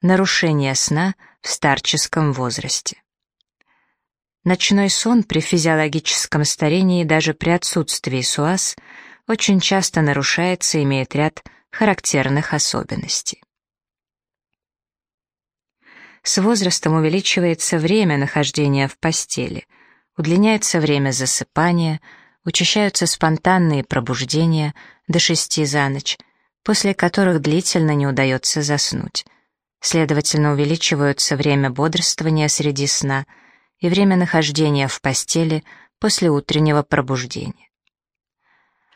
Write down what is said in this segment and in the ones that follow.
Нарушение сна в старческом возрасте. Ночной сон при физиологическом старении даже при отсутствии СУАС очень часто нарушается и имеет ряд характерных особенностей. С возрастом увеличивается время нахождения в постели, удлиняется время засыпания, учащаются спонтанные пробуждения до шести за ночь, после которых длительно не удается заснуть, Следовательно, увеличиваются время бодрствования среди сна и время нахождения в постели после утреннего пробуждения.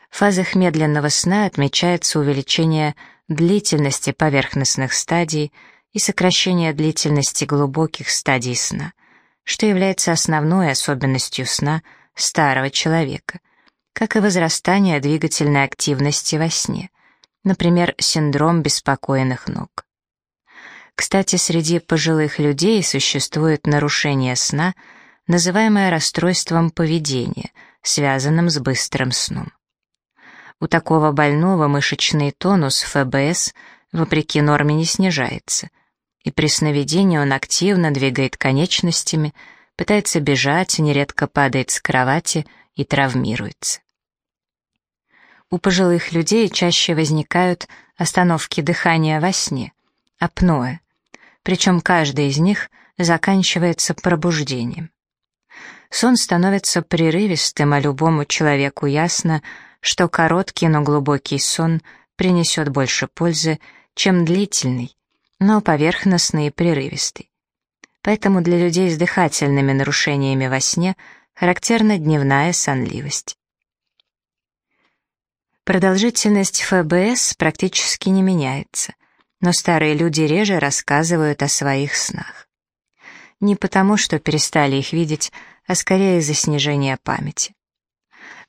В фазах медленного сна отмечается увеличение длительности поверхностных стадий и сокращение длительности глубоких стадий сна, что является основной особенностью сна старого человека, как и возрастание двигательной активности во сне, например, синдром беспокойных ног. Кстати, среди пожилых людей существует нарушение сна, называемое расстройством поведения, связанным с быстрым сном. У такого больного мышечный тонус ФБС вопреки норме не снижается, и при сновидении он активно двигает конечностями, пытается бежать, нередко падает с кровати и травмируется. У пожилых людей чаще возникают остановки дыхания во сне, апноэ, причем каждый из них заканчивается пробуждением. Сон становится прерывистым, а любому человеку ясно, что короткий, но глубокий сон принесет больше пользы, чем длительный, но поверхностный и прерывистый. Поэтому для людей с дыхательными нарушениями во сне характерна дневная сонливость. Продолжительность ФБС практически не меняется но старые люди реже рассказывают о своих снах. Не потому, что перестали их видеть, а скорее из-за снижения памяти.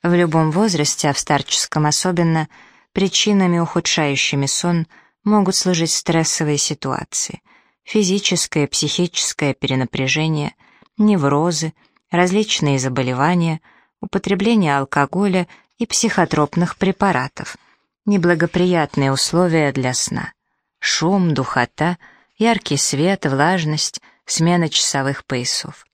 В любом возрасте, а в старческом особенно, причинами, ухудшающими сон, могут служить стрессовые ситуации, физическое, психическое перенапряжение, неврозы, различные заболевания, употребление алкоголя и психотропных препаратов, неблагоприятные условия для сна шум, духота, яркий свет, влажность, смена часовых поясов.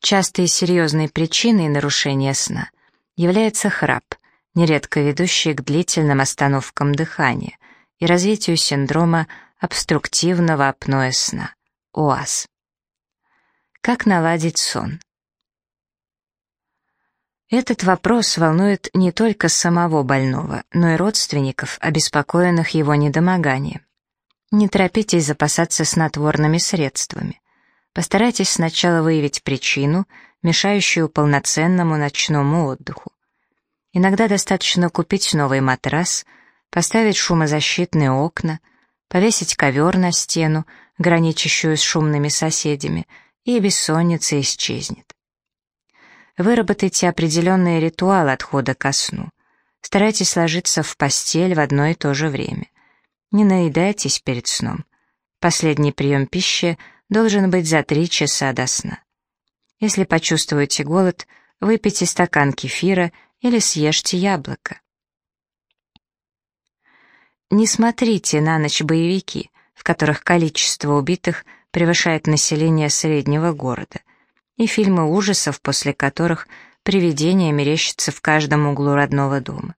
Частой серьезной причиной нарушения сна является храп, нередко ведущий к длительным остановкам дыхания и развитию синдрома обструктивного апноэ сна, ОАС. Как наладить сон? Этот вопрос волнует не только самого больного, но и родственников, обеспокоенных его недомоганием. Не торопитесь запасаться снотворными средствами. Постарайтесь сначала выявить причину, мешающую полноценному ночному отдыху. Иногда достаточно купить новый матрас, поставить шумозащитные окна, повесить ковер на стену, граничащую с шумными соседями, и бессонница исчезнет. Выработайте определенный ритуал отхода ко сну. Старайтесь ложиться в постель в одно и то же время. Не наедайтесь перед сном. Последний прием пищи должен быть за три часа до сна. Если почувствуете голод, выпейте стакан кефира или съешьте яблоко. Не смотрите на ночь боевики, в которых количество убитых превышает население среднего города – и фильмы ужасов, после которых привидения мерещатся в каждом углу родного дома.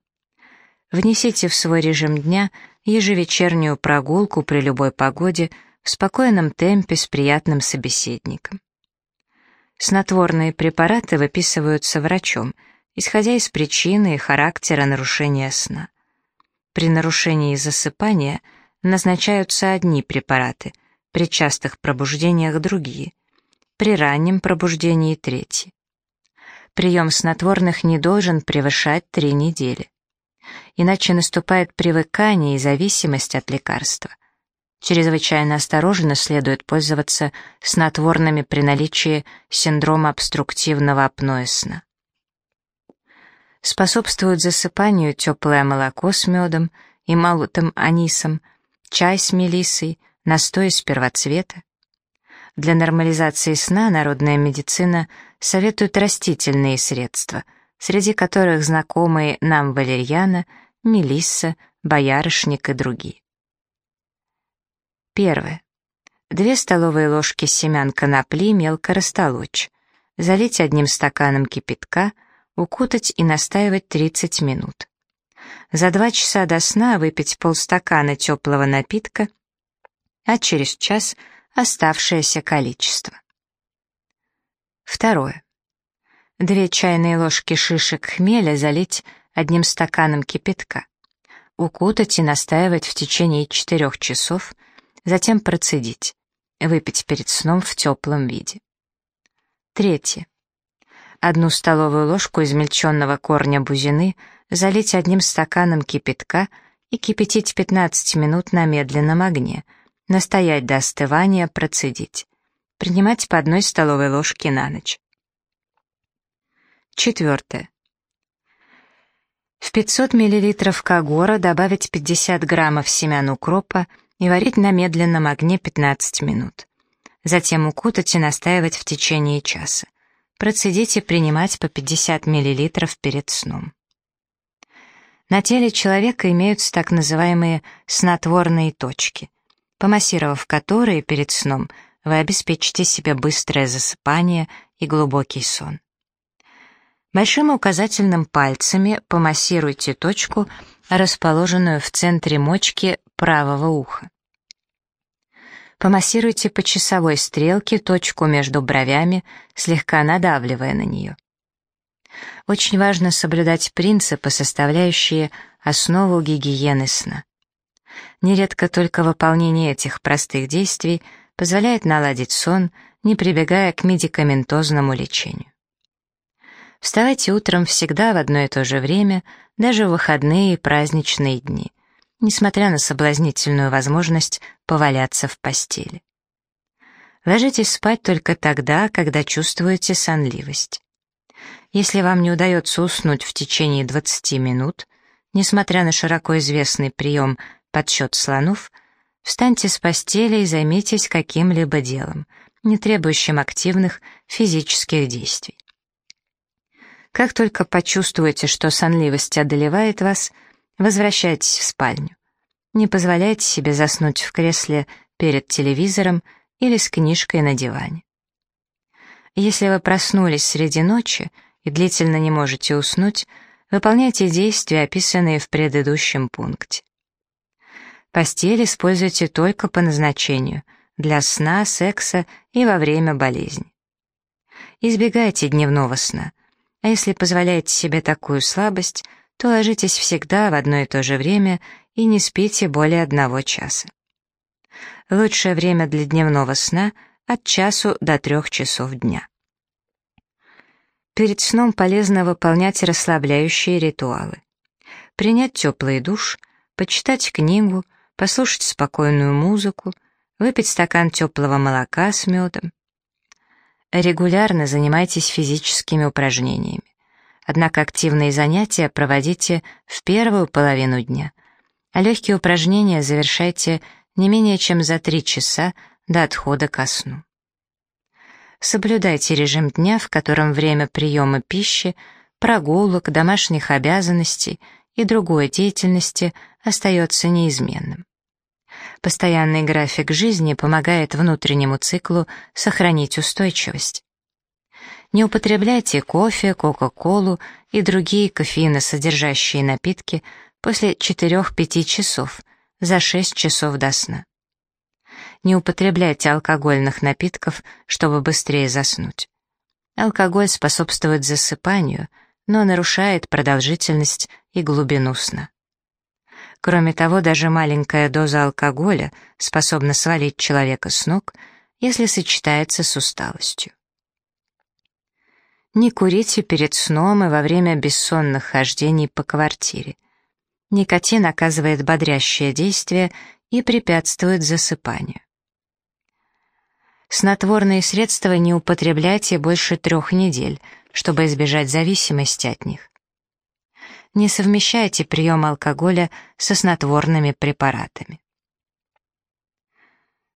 Внесите в свой режим дня ежевечернюю прогулку при любой погоде в спокойном темпе с приятным собеседником. Снотворные препараты выписываются врачом, исходя из причины и характера нарушения сна. При нарушении засыпания назначаются одни препараты, при частых пробуждениях другие – при раннем пробуждении третий. Прием снотворных не должен превышать три недели. Иначе наступает привыкание и зависимость от лекарства. Чрезвычайно осторожно следует пользоваться снотворными при наличии синдрома обструктивного апноэ сна. Способствуют засыпанию теплое молоко с медом и молотым анисом, чай с мелиссой, настой из первоцвета, для нормализации сна народная медицина советует растительные средства, среди которых знакомые нам валерьяна, мелисса, боярышник и другие. Первое. Две столовые ложки семян конопли мелко растолочь. Залить одним стаканом кипятка, укутать и настаивать 30 минут. За два часа до сна выпить полстакана теплого напитка, а через час оставшееся количество. Второе. Две чайные ложки шишек хмеля залить одним стаканом кипятка. Укутать и настаивать в течение четырех часов, затем процедить. Выпить перед сном в теплом виде. Третье. Одну столовую ложку измельченного корня бузины залить одним стаканом кипятка и кипятить 15 минут на медленном огне, настоять до остывания, процедить. Принимать по одной столовой ложке на ночь. Четвертое. В 500 мл кагора добавить 50 граммов семян укропа и варить на медленном огне 15 минут. Затем укутать и настаивать в течение часа. Процедить и принимать по 50 мл перед сном. На теле человека имеются так называемые снотворные точки, помассировав которые перед сном вы обеспечите себе быстрое засыпание и глубокий сон. Большим указательным пальцами помассируйте точку, расположенную в центре мочки правого уха. Помассируйте по часовой стрелке точку между бровями, слегка надавливая на нее. Очень важно соблюдать принципы, составляющие основу гигиены сна. Нередко только выполнение этих простых действий позволяет наладить сон, не прибегая к медикаментозному лечению. Вставайте утром всегда в одно и то же время, даже в выходные и праздничные дни, несмотря на соблазнительную возможность поваляться в постели. Ложитесь спать только тогда, когда чувствуете сонливость. Если вам не удается уснуть в течение 20 минут, несмотря на широко известный прием подсчет слонов, встаньте с постели и займитесь каким-либо делом, не требующим активных физических действий. Как только почувствуете, что сонливость одолевает вас, возвращайтесь в спальню. Не позволяйте себе заснуть в кресле перед телевизором или с книжкой на диване. Если вы проснулись среди ночи и длительно не можете уснуть, выполняйте действия, описанные в предыдущем пункте. Постель используйте только по назначению, для сна, секса и во время болезни. Избегайте дневного сна — а если позволяете себе такую слабость, то ложитесь всегда в одно и то же время и не спите более одного часа. Лучшее время для дневного сна — от часу до трех часов дня. Перед сном полезно выполнять расслабляющие ритуалы. Принять теплый душ, почитать книгу, послушать спокойную музыку, выпить стакан теплого молока с медом, Регулярно занимайтесь физическими упражнениями. Однако активные занятия проводите в первую половину дня, а легкие упражнения завершайте не менее чем за 3 часа до отхода ко сну. Соблюдайте режим дня, в котором время приема пищи, прогулок, домашних обязанностей и другой деятельности остается неизменным. Постоянный график жизни помогает внутреннему циклу сохранить устойчивость. Не употребляйте кофе, кока-колу и другие кофеиносодержащие напитки после 4-5 часов, за 6 часов до сна. Не употребляйте алкогольных напитков, чтобы быстрее заснуть. Алкоголь способствует засыпанию, но нарушает продолжительность и глубину сна. Кроме того, даже маленькая доза алкоголя способна свалить человека с ног, если сочетается с усталостью. Не курите перед сном и во время бессонных хождений по квартире. Никотин оказывает бодрящее действие и препятствует засыпанию. Снотворные средства не употребляйте больше трех недель, чтобы избежать зависимости от них. Не совмещайте прием алкоголя со снотворными препаратами.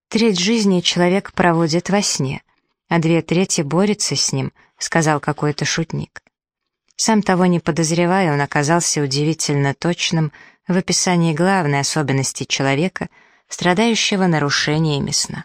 Треть жизни человек проводит во сне, а две трети борется с ним, сказал какой-то шутник. Сам того не подозревая, он оказался удивительно точным в описании главной особенности человека, страдающего нарушениями сна.